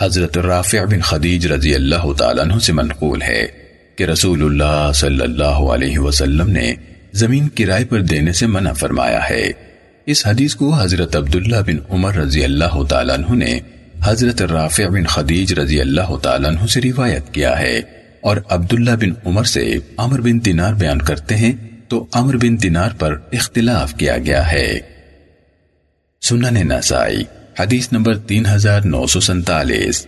حضرت رافع بن خدیج رضی اللہ تعالیٰ عنہ سے منقول ہے کہ رسول اللہ صلی اللہ علیہ وسلم نے زمین کرائے پر دینے سے منع فرمایا ہے۔ اس حدیث کو حضرت عبداللہ بن عمر رضی اللہ تعالیٰ عنہ نے حضرت رافع بن خدیج رضی اللہ تعالیٰ عنہ سے روایت کیا ہے۔ اور عبداللہ بن عمر سے عمر بن دینار بیان کرتے ہیں، تو عمر بن دینار پر اختلاف کیا گیا ہے۔ سنن نسائی حدیث نمبر تین ہزار نو سو سنتالیس۔